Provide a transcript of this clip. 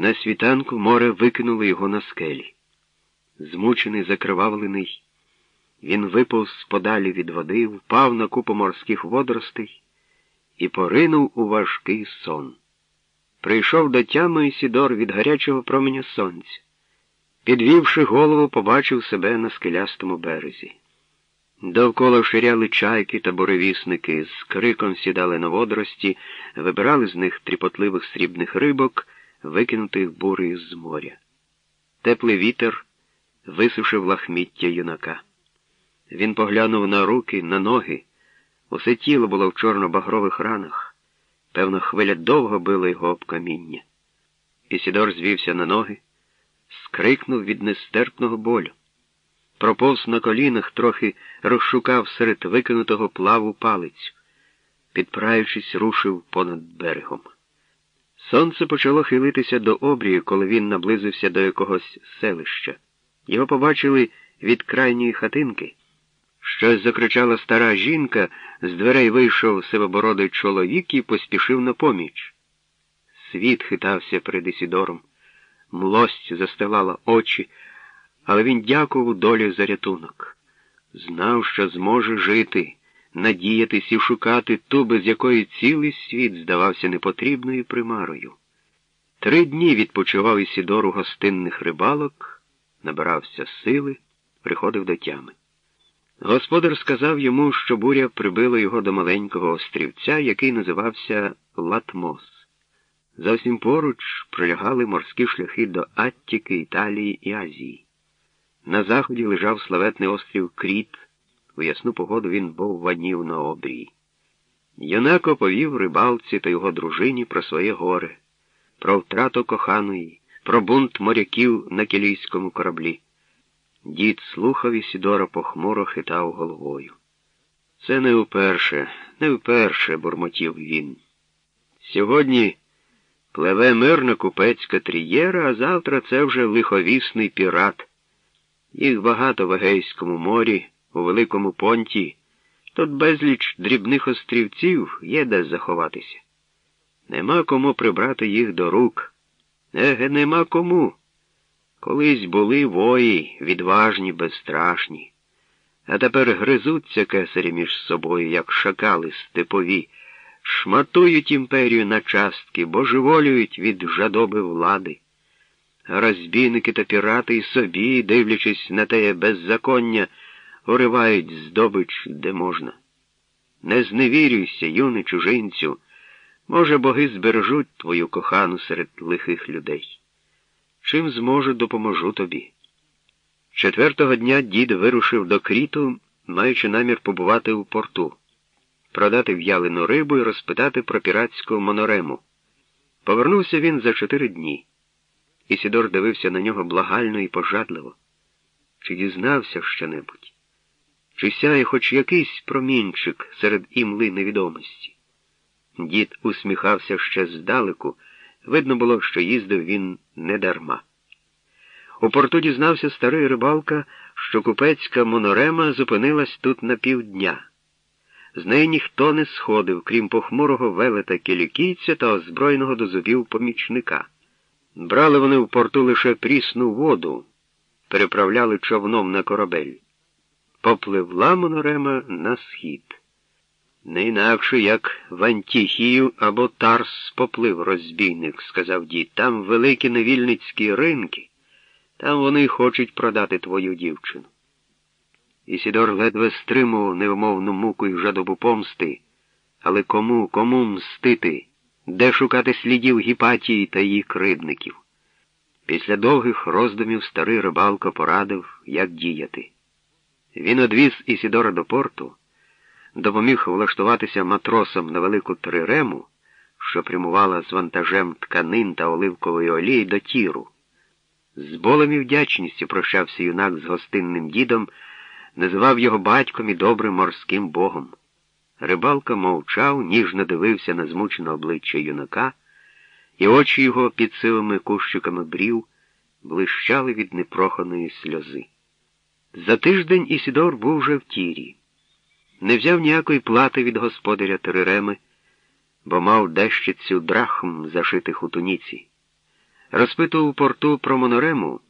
На світанку море викинуло його на скелі. Змучений, закривавлений, він виповз подалі від води, впав на купу морських водоростей і поринув у важкий сон. Прийшов до тями Ісідор від гарячого променя сонця. Підвівши голову, побачив себе на скелястому березі. Довкола ширяли чайки та буревісники, з криком сідали на водорості, вибирали з них тріпотливих срібних рибок, викинутих бурею з моря. Теплий вітер висушив лахміття юнака. Він поглянув на руки, на ноги. Усе тіло було в чорно-багрових ранах. Певно, хвиля довго била його об каміння. Ісідор звівся на ноги, скрикнув від нестерпного болю. Проповз на колінах, трохи розшукав серед викинутого плаву палицю. Підпираючись, рушив понад берегом. Сонце почало хилитися до обрію, коли він наблизився до якогось селища. Його побачили від крайньої хатинки. Щось закричала стара жінка, з дверей вийшов сивобородий чоловік і поспішив на поміч. Світ хитався перед Ісідором, млость застилала очі, але він дякував долі за рятунок. Знав, що зможе жити, надіятись і шукати ту, без якої цілий світ здавався непотрібною примарою. Три дні відпочивав Ісідор у гостинних рибалок, набирався сили, приходив до тями. Господар сказав йому, що буря прибила його до маленького острівця, який називався Латмос. Зовсім поруч пролягали морські шляхи до Аттіки, Італії і Азії. На заході лежав славетний острів Кріт. У ясну погоду він був ванів на обрії. Юнак оповів рибалці та його дружині про своє горе, про втрату коханої, про бунт моряків на кілійському кораблі. Дід слухав і Сідора похмуро хитав головою. Це не вперше, не вперше, бурмотів він. Сьогодні пливе мирна купецька трієра, а завтра це вже лиховісний пірат. Їх багато в Егейському морі, у Великому понті. Тут безліч дрібних острівців є де заховатися. Нема кому прибрати їх до рук. Еге, нема кому. Колись були вої, відважні, безстрашні, а тепер гризуться кесарі між собою, як шакали степові, шматують імперію на частки, божеволюють від жадоби влади. Розбійники та пірати й собі, дивлячись на те беззаконня, уривають здобич, де можна. Не зневірюйся, юний чужинцю, може, боги збережуть твою кохану серед лихих людей. Чим зможу, допоможу тобі. Четвертого дня дід вирушив до кріту, маючи намір побувати у порту, продати в'ялену рибу і розпитати про піратську монорему. Повернувся він за чотири дні. Ісідор дивився на нього благально і пожадливо. Чи дізнався що-небудь? Чи сяє хоч якийсь промінчик серед імли невідомості? Дід усміхався ще здалеку. Видно було, що їздив він не дарма. У порту дізнався старий рибалка, що купецька монорема зупинилась тут на півдня. З неї ніхто не сходив, крім похмурого велета кілікійця та озброєного до зубів помічника. Брали вони в порту лише прісну воду, переправляли човном на корабель. Попливла монорема на схід. Не інакше, як в Антіхію або Тарс поплив розбійник, сказав дід. Там великі невільницькі ринки, там вони хочуть продати твою дівчину. Ісідор ледве стримував невмовну муку і жадобу помсти. Але кому, кому мстити, де шукати слідів Гіпатії та її кридників? Після довгих роздумів старий рибалко порадив, як діяти. Він одвіз Ісідора до порту допоміг влаштуватися матросом на велику трирему, що прямувала з вантажем тканин та оливкової олії до тіру. З болем і вдячністю прощався юнак з гостинним дідом, називав його батьком і добрим морським богом. Рибалка мовчав, ніжно дивився на змучене обличчя юнака, і очі його під сивими кущиками брів блищали від непроханої сльози. За тиждень Ісідор був вже в тірі не взяв ніякої плати від господаря Теререми, бо мав дещицю драхм, зашитих у туніці. Розпитував порту про монорему.